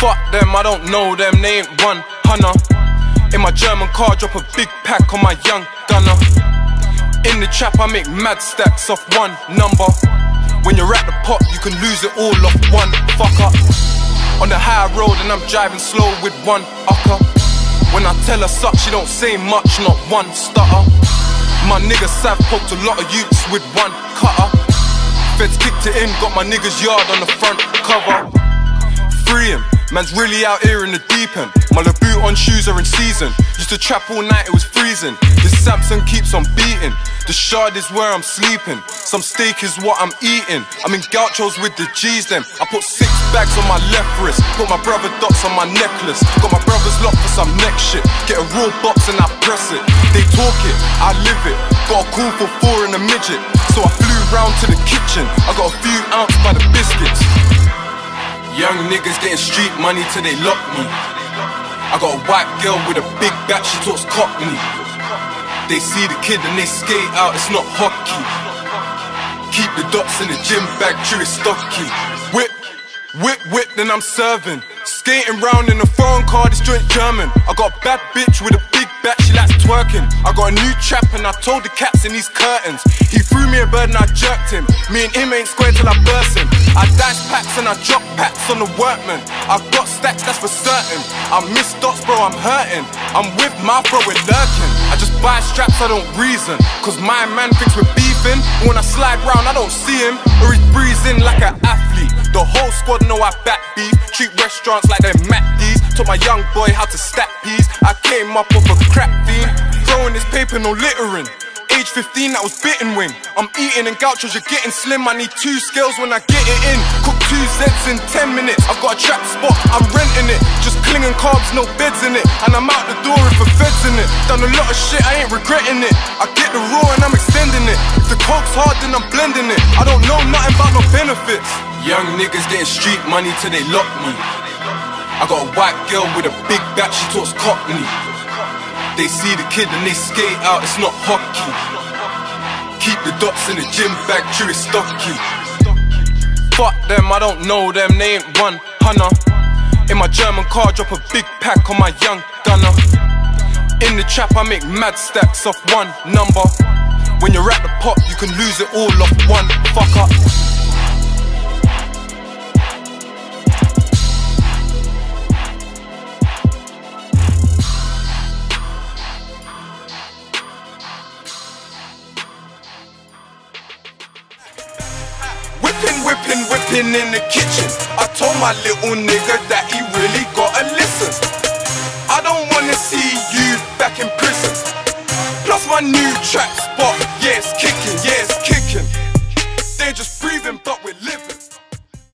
Fuck them, I don't know them, they ain't one hunter. In my German car, drop a big pack on my young gunner. In the trap, I make mad stacks off one number. When you're at the pot, you can lose it all off one fucker. On the high road, and I'm driving slow with one ucker. When I tell her suck, she don't say much, not one stutter. My nigga Sav poked a lot of youths with one cutter. Feds kicked it in, got my niggas yard on the front cover. Free him, man's really out here in the deep end. My Louboutin shoes are in season. Used to trap all night, it was freezing. This Samson keeps on beating. The shard is where I'm sleeping. Some steak is what I'm eating. I'm in gauchos with the G's them. I put six bags on my left wrist. Put my brother dots on my necklace. Got my brothers locked for some neck shit. Get a raw box and I press it. They talk it, I live it. Got a call for four and a midget. So I flew round to the kitchen. I got a few ounce by the biscuits. Young niggas getting street money till they lock me. I got a white girl with a big back, she talks cockney. They see the kid and they skate out, it's not hockey. Keep the dots in the gym bag, true it's stocky. Whip, whip, whip, then I'm serving. Skating round in a foreign car, this joint German. I got a bad bitch with a big back, she likes twerking. I got a new trap and I told the cats in these curtains. He threw me a bird and I jerked him. Me and him ain't square till I burst him. I dash packs and I drop on the workman. I got stacks, that's for certain. I miss dots, bro, I'm hurting. I'm with my bro, we're lurking. I just buy straps, I don't reason. Cause my man thinks we're beefing. When I slide round, I don't see him. Or he's breezing like an athlete. The whole squad know I back beef. Treat restaurants like they're MacD's. Taught my young boy how to stack peas. I came up off a crack fiend. Throwing this paper, no littering. Age 15, that was bitten wing. I'm eating in gauchos, you're getting slim. I need two scales when I get it in. Cook two Zeds in 10 minutes. I've got a trap spot, I'm renting it. Just clinging carbs, no beds in it. And I'm out the door if a fed's in it. Done a lot of shit, I ain't regretting it. I get the raw and I'm extending it. If the coke's hard, then I'm blending it. I don't know nothing about no benefits. Young niggas getting street money till they lock me. I got a white girl with a big back, she talks cockney. They see the kid and they skate out, it's not hockey. Keep the dots in the gym bag, true it's stocky. Fuck them, I don't know them, they ain't one hunter. In my German car, drop a big pack on my young gunner. In the trap, I make mad stacks off one number. When you're at the pot, you can lose it all off one fucker. Whipping, been in the kitchen, I told my little nigga that he really gotta listen. I don't wanna see you back in prison. Plus my new track spot, yeah, it's kicking, yeah, it's kicking. They just breathing, but